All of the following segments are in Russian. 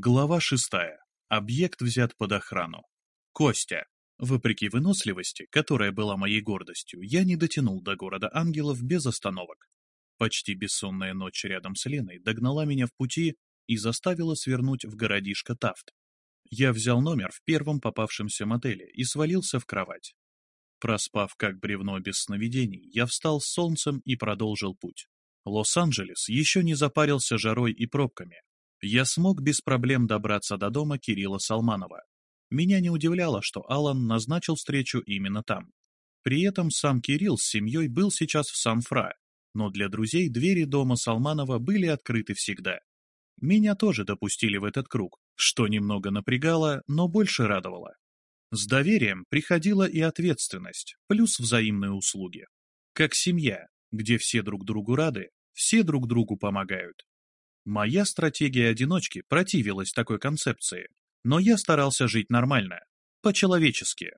Глава шестая. Объект взят под охрану. Костя. Вопреки выносливости, которая была моей гордостью, я не дотянул до города ангелов без остановок. Почти бессонная ночь рядом с Леной догнала меня в пути и заставила свернуть в городишко Тафт. Я взял номер в первом попавшемся мотеле и свалился в кровать. Проспав как бревно без сновидений, я встал с солнцем и продолжил путь. Лос-Анджелес еще не запарился жарой и пробками. Я смог без проблем добраться до дома Кирилла Салманова. Меня не удивляло, что Алан назначил встречу именно там. При этом сам Кирилл с семьей был сейчас в Сан-Фра, но для друзей двери дома Салманова были открыты всегда. Меня тоже допустили в этот круг, что немного напрягало, но больше радовало. С доверием приходила и ответственность, плюс взаимные услуги. Как семья, где все друг другу рады, все друг другу помогают. Моя стратегия одиночки противилась такой концепции, но я старался жить нормально, по-человечески.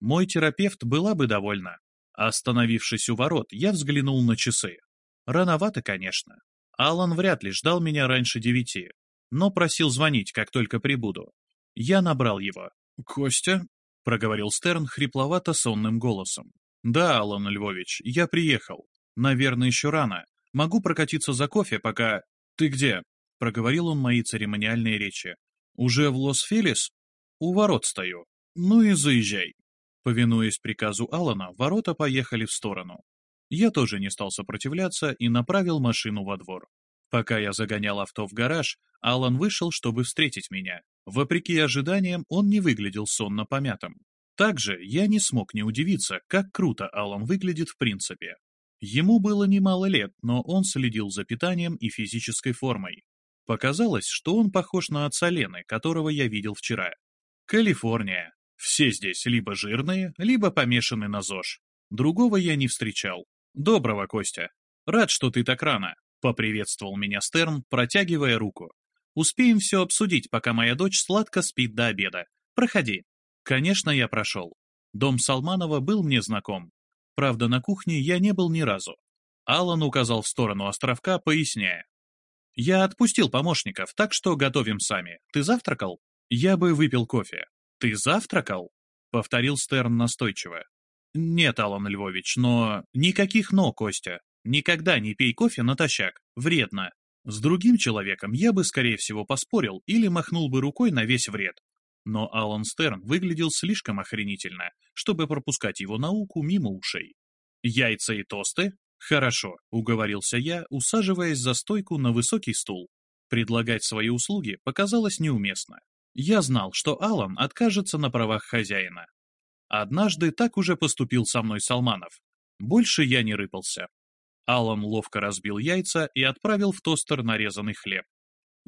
Мой терапевт была бы довольна. Остановившись у ворот, я взглянул на часы. Рановато, конечно. Алан вряд ли ждал меня раньше девяти, но просил звонить, как только прибуду. Я набрал его. «Костя?» — проговорил Стерн хрипловато-сонным голосом. «Да, Алан Львович, я приехал. Наверное, еще рано. Могу прокатиться за кофе, пока... Ты где?» — проговорил он мои церемониальные речи. «Уже в Лос-Фелис? У ворот стою. Ну и заезжай». Повинуясь приказу Алана, ворота поехали в сторону. Я тоже не стал сопротивляться и направил машину во двор. Пока я загонял авто в гараж, Алан вышел, чтобы встретить меня. Вопреки ожиданиям, он не выглядел сонно помятым. Также я не смог не удивиться, как круто Алан выглядит в принципе. Ему было немало лет, но он следил за питанием и физической формой. Показалось, что он похож на отца Лены, которого я видел вчера. Калифорния. Все здесь либо жирные, либо помешаны на ЗОЖ. Другого я не встречал. Доброго, Костя. Рад, что ты так рано. Поприветствовал меня Стерн, протягивая руку. Успеем все обсудить, пока моя дочь сладко спит до обеда. Проходи. Конечно, я прошел. Дом Салманова был мне знаком. Правда, на кухне я не был ни разу. Алан указал в сторону островка, поясняя. «Я отпустил помощников, так что готовим сами. Ты завтракал?» «Я бы выпил кофе». «Ты завтракал?» — повторил Стерн настойчиво. «Нет, Алан Львович, но... Никаких «но», Костя. Никогда не пей кофе натощак. Вредно. С другим человеком я бы, скорее всего, поспорил или махнул бы рукой на весь вред. Но Алан Стерн выглядел слишком охренительно, чтобы пропускать его науку мимо ушей. «Яйца и тосты? Хорошо», — уговорился я, усаживаясь за стойку на высокий стул. Предлагать свои услуги показалось неуместно. Я знал, что Алан откажется на правах хозяина. Однажды так уже поступил со мной Салманов. Больше я не рыпался. Алан ловко разбил яйца и отправил в тостер нарезанный хлеб.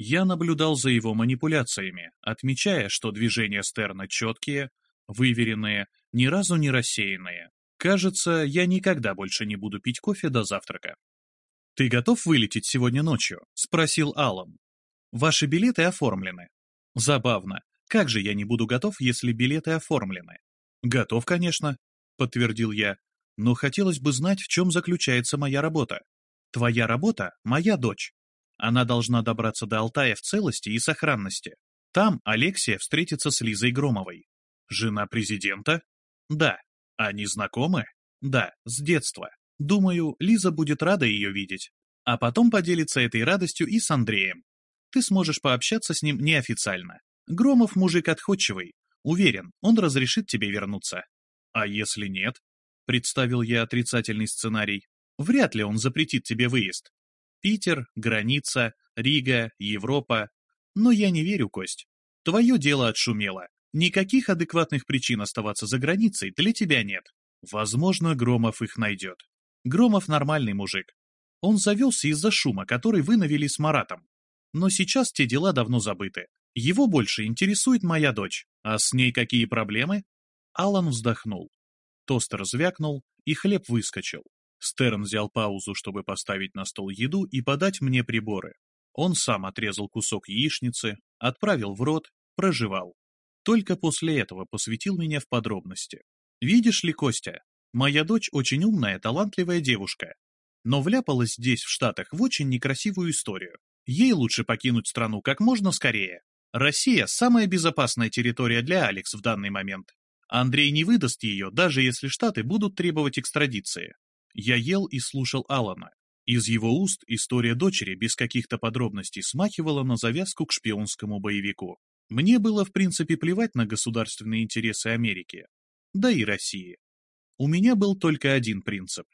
Я наблюдал за его манипуляциями, отмечая, что движения Стерна четкие, выверенные, ни разу не рассеянные. Кажется, я никогда больше не буду пить кофе до завтрака. «Ты готов вылететь сегодня ночью?» — спросил Алан. «Ваши билеты оформлены». «Забавно. Как же я не буду готов, если билеты оформлены?» «Готов, конечно», — подтвердил я. «Но хотелось бы знать, в чем заключается моя работа. Твоя работа — моя дочь. Она должна добраться до Алтая в целости и сохранности. Там Алексия встретится с Лизой Громовой. Жена президента? Да. Они знакомы? Да, с детства. Думаю, Лиза будет рада ее видеть. А потом поделится этой радостью и с Андреем. Ты сможешь пообщаться с ним неофициально. Громов мужик отходчивый. Уверен, он разрешит тебе вернуться. А если нет? Представил я отрицательный сценарий. Вряд ли он запретит тебе выезд. Питер, граница, Рига, Европа. Но я не верю, Кость. Твое дело отшумело. Никаких адекватных причин оставаться за границей для тебя нет. Возможно, Громов их найдет. Громов нормальный мужик. Он завелся из-за шума, который вы навели с Маратом. Но сейчас те дела давно забыты. Его больше интересует моя дочь. А с ней какие проблемы? Алан вздохнул. Тостер звякнул, и хлеб выскочил. Стерн взял паузу, чтобы поставить на стол еду и подать мне приборы. Он сам отрезал кусок яичницы, отправил в рот, прожевал. Только после этого посвятил меня в подробности. «Видишь ли, Костя, моя дочь очень умная, талантливая девушка, но вляпалась здесь, в Штатах, в очень некрасивую историю. Ей лучше покинуть страну как можно скорее. Россия – самая безопасная территория для Алекс в данный момент. Андрей не выдаст ее, даже если Штаты будут требовать экстрадиции. Я ел и слушал Алана. Из его уст история дочери без каких-то подробностей смахивала на завязку к шпионскому боевику. Мне было в принципе плевать на государственные интересы Америки, да и России. У меня был только один принцип.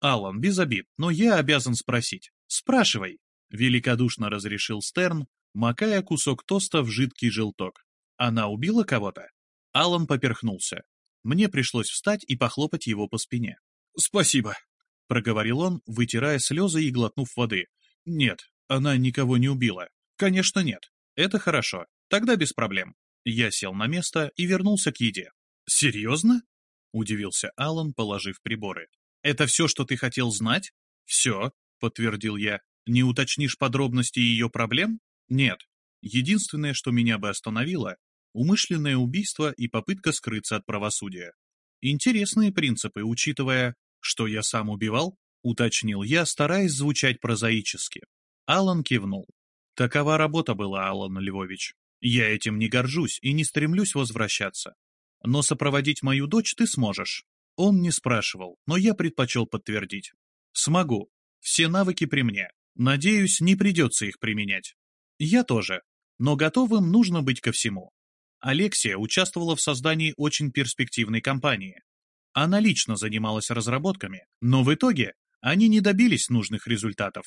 Алан, без обид, но я обязан спросить. Спрашивай, великодушно разрешил Стерн, макая кусок тоста в жидкий желток. Она убила кого-то? Алан поперхнулся. Мне пришлось встать и похлопать его по спине. «Спасибо», — проговорил он, вытирая слезы и глотнув воды. «Нет, она никого не убила. Конечно, нет. Это хорошо. Тогда без проблем». Я сел на место и вернулся к еде. «Серьезно?» — удивился Алан, положив приборы. «Это все, что ты хотел знать?» «Все», — подтвердил я. «Не уточнишь подробности ее проблем?» «Нет. Единственное, что меня бы остановило, умышленное убийство и попытка скрыться от правосудия. Интересные принципы, учитывая, что я сам убивал, уточнил я, стараясь звучать прозаически. Алан кивнул. Такова работа была, Алан Львович. Я этим не горжусь и не стремлюсь возвращаться. Но сопроводить мою дочь ты сможешь. Он не спрашивал, но я предпочел подтвердить. Смогу. Все навыки при мне. Надеюсь, не придется их применять. Я тоже. Но готовым нужно быть ко всему. Алексия участвовала в создании очень перспективной компании. Она лично занималась разработками, но в итоге они не добились нужных результатов.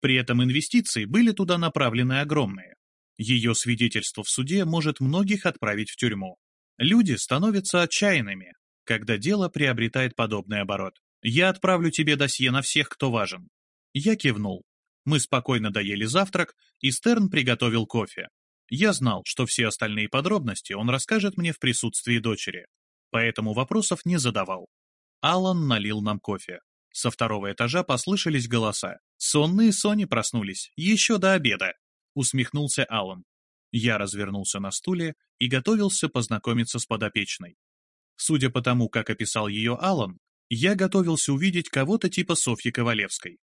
При этом инвестиции были туда направлены огромные. Ее свидетельство в суде может многих отправить в тюрьму. Люди становятся отчаянными, когда дело приобретает подобный оборот. Я отправлю тебе досье на всех, кто важен. Я кивнул. Мы спокойно доели завтрак, и Стерн приготовил кофе. Я знал, что все остальные подробности он расскажет мне в присутствии дочери, поэтому вопросов не задавал. Алан налил нам кофе. Со второго этажа послышались голоса. Сонные Сони проснулись, еще до обеда. Усмехнулся Алан. Я развернулся на стуле и готовился познакомиться с подопечной. Судя по тому, как описал ее Алан, я готовился увидеть кого-то типа Софьи Ковалевской.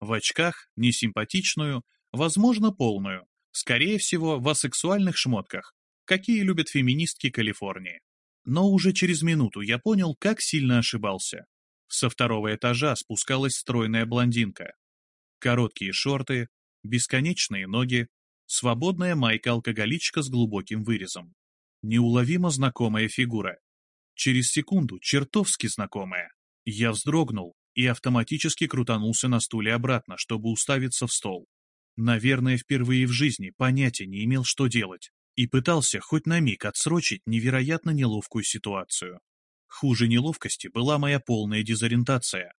В очках, несимпатичную, возможно, полную, Скорее всего, в асексуальных шмотках, какие любят феминистки Калифорнии. Но уже через минуту я понял, как сильно ошибался. Со второго этажа спускалась стройная блондинка. Короткие шорты, бесконечные ноги, свободная майка-алкоголичка с глубоким вырезом. Неуловимо знакомая фигура. Через секунду чертовски знакомая. Я вздрогнул и автоматически крутанулся на стуле обратно, чтобы уставиться в стол. Наверное, впервые в жизни понятия не имел, что делать, и пытался хоть на миг отсрочить невероятно неловкую ситуацию. Хуже неловкости была моя полная дезориентация.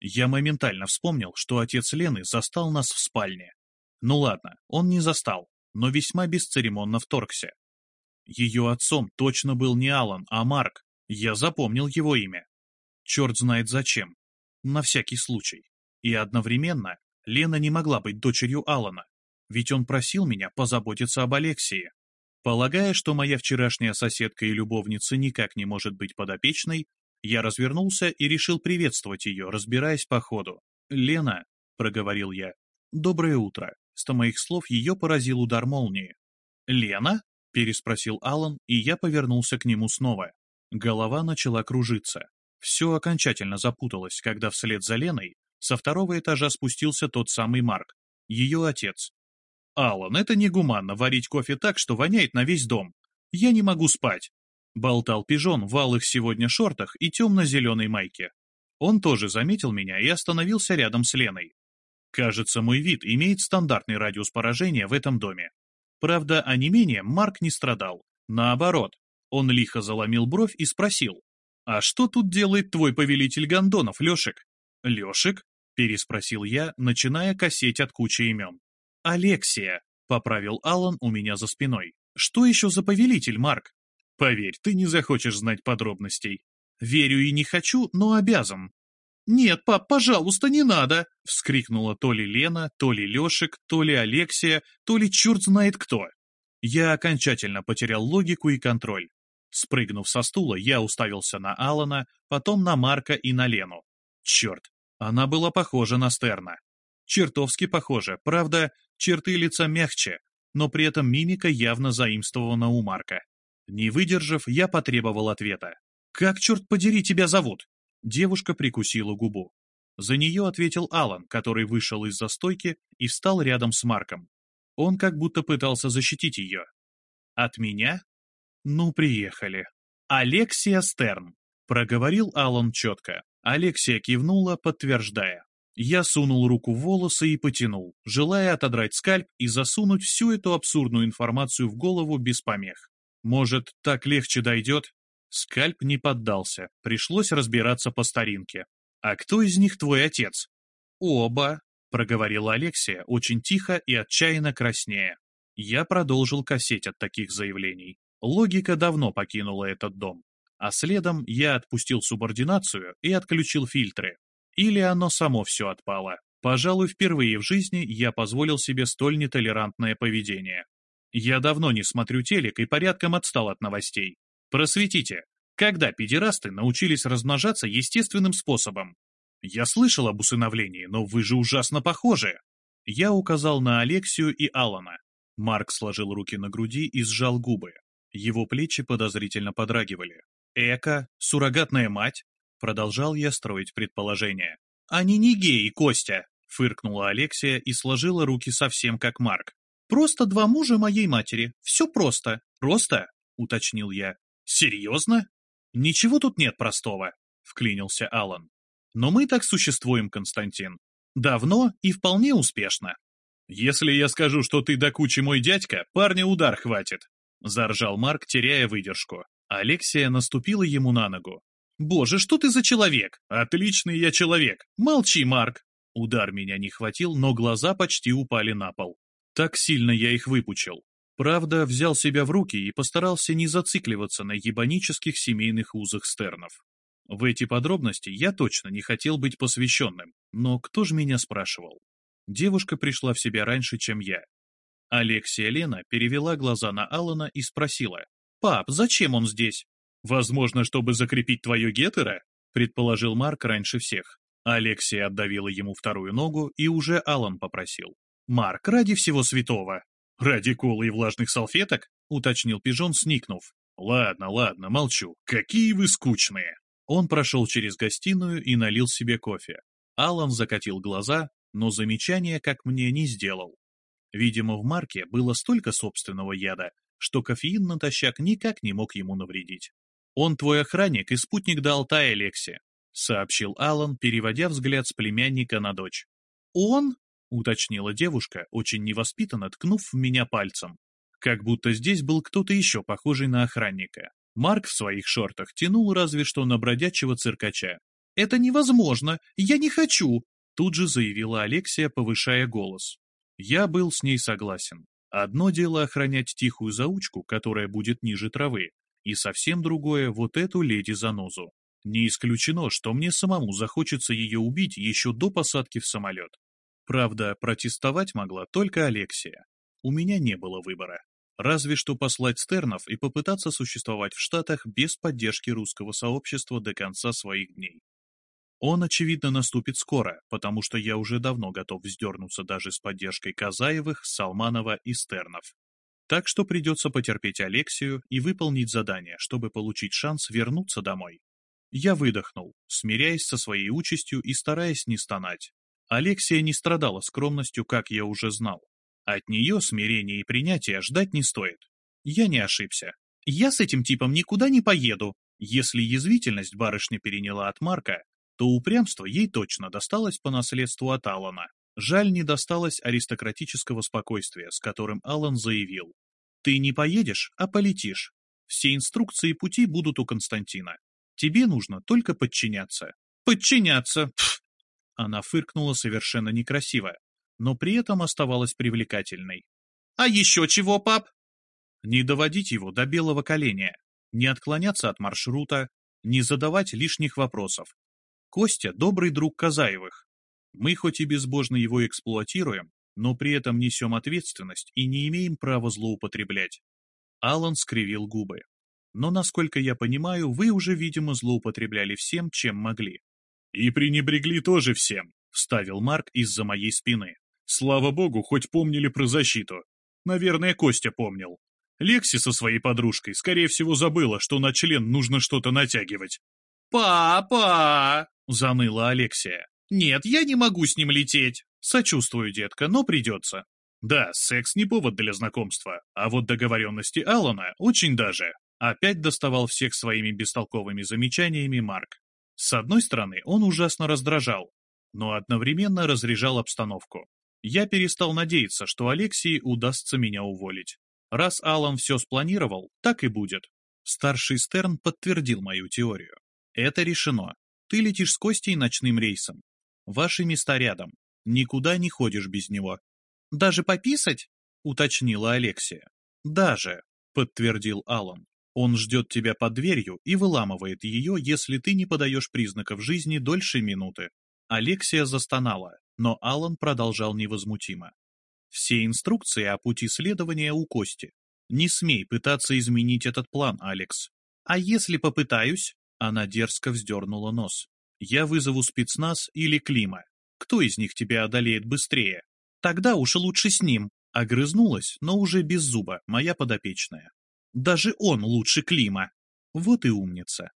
Я моментально вспомнил, что отец Лены застал нас в спальне. Ну ладно, он не застал, но весьма бесцеремонно вторгся. Ее отцом точно был не Алан, а Марк. Я запомнил его имя. Черт знает зачем. На всякий случай. И одновременно Лена не могла быть дочерью Алана, ведь он просил меня позаботиться об Алексее. Полагая, что моя вчерашняя соседка и любовница никак не может быть подопечной, я развернулся и решил приветствовать ее, разбираясь по ходу. «Лена», — проговорил я, — «доброе утро». С моих слов ее поразил удар молнии. «Лена?» — переспросил Алан, и я повернулся к нему снова. Голова начала кружиться. Все окончательно запуталось, когда вслед за Леной со второго этажа спустился тот самый Марк, ее отец. «Алан, это негуманно варить кофе так, что воняет на весь дом. Я не могу спать», — болтал пижон в алых сегодня шортах и темно-зеленой майке. Он тоже заметил меня и остановился рядом с Леной. Кажется, мой вид имеет стандартный радиус поражения в этом доме. Правда, а не менее Марк не страдал. Наоборот, он лихо заломил бровь и спросил, «А что тут делает твой повелитель гондонов, Лешек?» «Лешек?» — переспросил я, начиная косеть от кучи имен. «Алексия», — поправил Алан у меня за спиной. «Что еще за повелитель, Марк?» «Поверь, ты не захочешь знать подробностей». «Верю и не хочу, но обязан». «Нет, пап, пожалуйста, не надо!» — вскрикнула то ли Лена, то ли Лешек, то ли Алексия, то ли черт знает кто. Я окончательно потерял логику и контроль. Спрыгнув со стула, я уставился на Алана, потом на Марка и на Лену. Черт, она была похожа на Стерна. Чертовски похожа, правда, черты лица мягче, но при этом мимика явно заимствована у Марка. Не выдержав, я потребовал ответа. «Как, черт подери, тебя зовут?» Девушка прикусила губу. За нее ответил Алан, который вышел из-за стойки и встал рядом с Марком. Он как будто пытался защитить ее. От меня? Ну, приехали. Алексия Стерн, проговорил Алан четко. Алексия кивнула, подтверждая. Я сунул руку в волосы и потянул, желая отодрать скальп и засунуть всю эту абсурдную информацию в голову без помех. Может, так легче дойдет? Скальп не поддался, пришлось разбираться по старинке. «А кто из них твой отец?» «Оба», — проговорила Алексия очень тихо и отчаянно краснея. Я продолжил косеть от таких заявлений. Логика давно покинула этот дом. А следом я отпустил субординацию и отключил фильтры. Или оно само все отпало. Пожалуй, впервые в жизни я позволил себе столь нетолерантное поведение. Я давно не смотрю телек и порядком отстал от новостей. Просветите, когда педерасты научились размножаться естественным способом? Я слышал об усыновлении, но вы же ужасно похожи. Я указал на Алексию и Алана. Марк сложил руки на груди и сжал губы. Его плечи подозрительно подрагивали. «Эка? Суррогатная мать?» Продолжал я строить предположение. «Они не геи, Костя!» Фыркнула Алексия и сложила руки совсем как Марк. «Просто два мужа моей матери. Все просто. Просто?» Уточнил я. «Серьезно?» «Ничего тут нет простого», — вклинился Алан. «Но мы так существуем, Константин. Давно и вполне успешно». «Если я скажу, что ты до кучи мой дядька, парня удар хватит», — заржал Марк, теряя выдержку. Алексия наступила ему на ногу. «Боже, что ты за человек? Отличный я человек! Молчи, Марк!» Удар меня не хватил, но глаза почти упали на пол. Так сильно я их выпучил. Правда, взял себя в руки и постарался не зацикливаться на ебанических семейных узах Стернов. В эти подробности я точно не хотел быть посвященным, но кто же меня спрашивал? Девушка пришла в себя раньше, чем я. Алексия Лена перевела глаза на Алана и спросила, «Пап, зачем он здесь?» «Возможно, чтобы закрепить твое гетера?» предположил Марк раньше всех. Алексия отдавила ему вторую ногу, и уже Алан попросил. «Марк, ради всего святого, «Ради колы и влажных салфеток?» — уточнил пижон, сникнув. «Ладно, ладно, молчу. Какие вы скучные!» Он прошел через гостиную и налил себе кофе. Алан закатил глаза, но замечания, как мне, не сделал. Видимо, в марке было столько собственного яда, что кофеин натощак никак не мог ему навредить. «Он твой охранник и спутник до Алтая, Лекси», — сообщил Алан, переводя взгляд с племянника на дочь. «Он?» — уточнила девушка, очень невоспитанно ткнув в меня пальцем. Как будто здесь был кто-то еще похожий на охранника. Марк в своих шортах тянул разве что на бродячего циркача. «Это невозможно! Я не хочу!» Тут же заявила Алексия, повышая голос. Я был с ней согласен. Одно дело охранять тихую заучку, которая будет ниже травы, и совсем другое вот эту леди-занозу. Не исключено, что мне самому захочется ее убить еще до посадки в самолет. Правда, протестовать могла только Алексия. У меня не было выбора. Разве что послать Стернов и попытаться существовать в Штатах без поддержки русского сообщества до конца своих дней. Он, очевидно, наступит скоро, потому что я уже давно готов вздернуться даже с поддержкой Казаевых, Салманова и Стернов. Так что придется потерпеть Алексию и выполнить задание, чтобы получить шанс вернуться домой. Я выдохнул, смиряясь со своей участью и стараясь не стонать. Алексия не страдала скромностью, как я уже знал. От нее смирения и принятия ждать не стоит. Я не ошибся. Я с этим типом никуда не поеду. Если язвительность барышня переняла от Марка, то упрямство ей точно досталось по наследству от Алана. Жаль, не досталось аристократического спокойствия, с которым Алан заявил. «Ты не поедешь, а полетишь. Все инструкции пути будут у Константина. Тебе нужно только подчиняться». «Подчиняться! Пф, она фыркнула совершенно некрасиво, но при этом оставалась привлекательной. «А еще чего, пап?» Не доводить его до белого коленя, не отклоняться от маршрута, не задавать лишних вопросов. Костя – добрый друг Казаевых. Мы хоть и безбожно его эксплуатируем, но при этом несем ответственность и не имеем права злоупотреблять. Алан скривил губы. Но, насколько я понимаю, вы уже, видимо, злоупотребляли всем, чем могли. «И пренебрегли тоже всем», — вставил Марк из-за моей спины. «Слава богу, хоть помнили про защиту. Наверное, Костя помнил. Лекси со своей подружкой, скорее всего, забыла, что на член нужно что-то натягивать. «Папа!» — заныла Алексия. «Нет, я не могу с ним лететь». «Сочувствую, детка, но придется». Да, секс не повод для знакомства, а вот договоренности Алана очень даже. Опять доставал всех своими бестолковыми замечаниями Марк. С одной стороны, он ужасно раздражал, но одновременно разряжал обстановку. Я перестал надеяться, что Алексии удастся меня уволить. Раз Алан все спланировал, так и будет. Старший Стерн подтвердил мою теорию. Это решено. Ты летишь с Костей ночным рейсом. Ваши места рядом. Никуда не ходишь без него. Даже пописать? Уточнила Алексия. Даже, подтвердил Алан. Он ждет тебя под дверью и выламывает ее, если ты не подаешь признаков жизни дольше минуты. Алексия застонала, но Алан продолжал невозмутимо. Все инструкции о пути следования у Кости. Не смей пытаться изменить этот план, Алекс. А если попытаюсь? Она дерзко вздернула нос. Я вызову спецназ или Клима. Кто из них тебя одолеет быстрее? Тогда уж лучше с ним. Огрызнулась, но уже без зуба, моя подопечная. Даже он лучше Клима. Вот и умница.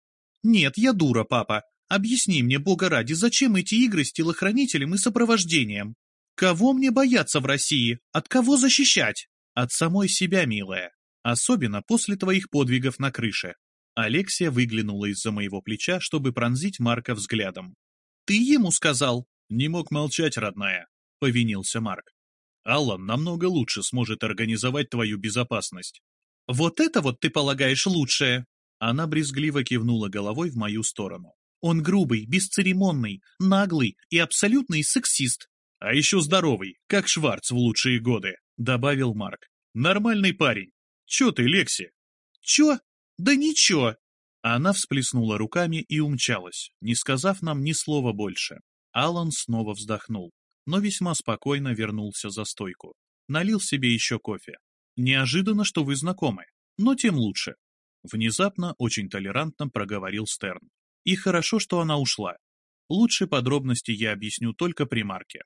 Нет, я дура, папа. Объясни мне, бога ради, зачем эти игры с телохранителем и сопровождением? Кого мне бояться в России? От кого защищать? От самой себя, милая. Особенно после твоих подвигов на крыше. Алексия выглянула из-за моего плеча, чтобы пронзить Марка взглядом. «Ты ему сказал?» «Не мог молчать, родная», — повинился Марк. «Аллан намного лучше сможет организовать твою безопасность». «Вот это вот ты полагаешь лучшее?» Она брезгливо кивнула головой в мою сторону. «Он грубый, бесцеремонный, наглый и абсолютный сексист». «А еще здоровый, как Шварц в лучшие годы», — добавил Марк. «Нормальный парень. Че ты, Лекси?» «Че? Да ничего!» Она всплеснула руками и умчалась, не сказав нам ни слова больше. Алан снова вздохнул, но весьма спокойно вернулся за стойку. Налил себе еще кофе. Неожиданно, что вы знакомы, но тем лучше. Внезапно, очень толерантно проговорил Стерн. И хорошо, что она ушла. Лучше подробности я объясню только при Марке.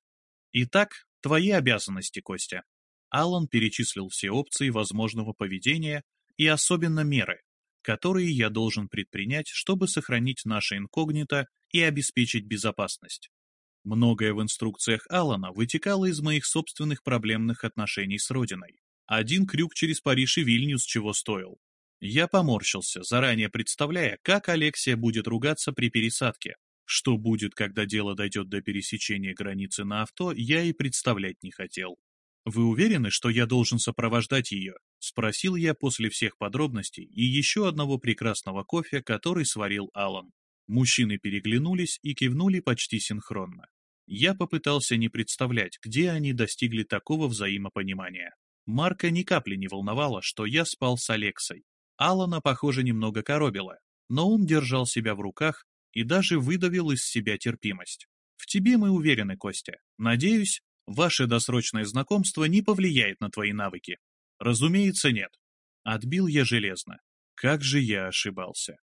Итак, твои обязанности, Костя. Алан перечислил все опции возможного поведения и особенно меры, которые я должен предпринять, чтобы сохранить наше инкогнито и обеспечить безопасность. Многое в инструкциях Алана вытекало из моих собственных проблемных отношений с Родиной. Один крюк через Париж и Вильнюс чего стоил. Я поморщился, заранее представляя, как Алексия будет ругаться при пересадке. Что будет, когда дело дойдет до пересечения границы на авто, я и представлять не хотел. «Вы уверены, что я должен сопровождать ее?» – спросил я после всех подробностей и еще одного прекрасного кофе, который сварил Алан. Мужчины переглянулись и кивнули почти синхронно. Я попытался не представлять, где они достигли такого взаимопонимания. Марка ни капли не волновало, что я спал с Алексой. Алана, похоже, немного коробила, но он держал себя в руках и даже выдавил из себя терпимость. В тебе мы уверены, Костя. Надеюсь, ваше досрочное знакомство не повлияет на твои навыки. Разумеется, нет. Отбил я железно. Как же я ошибался.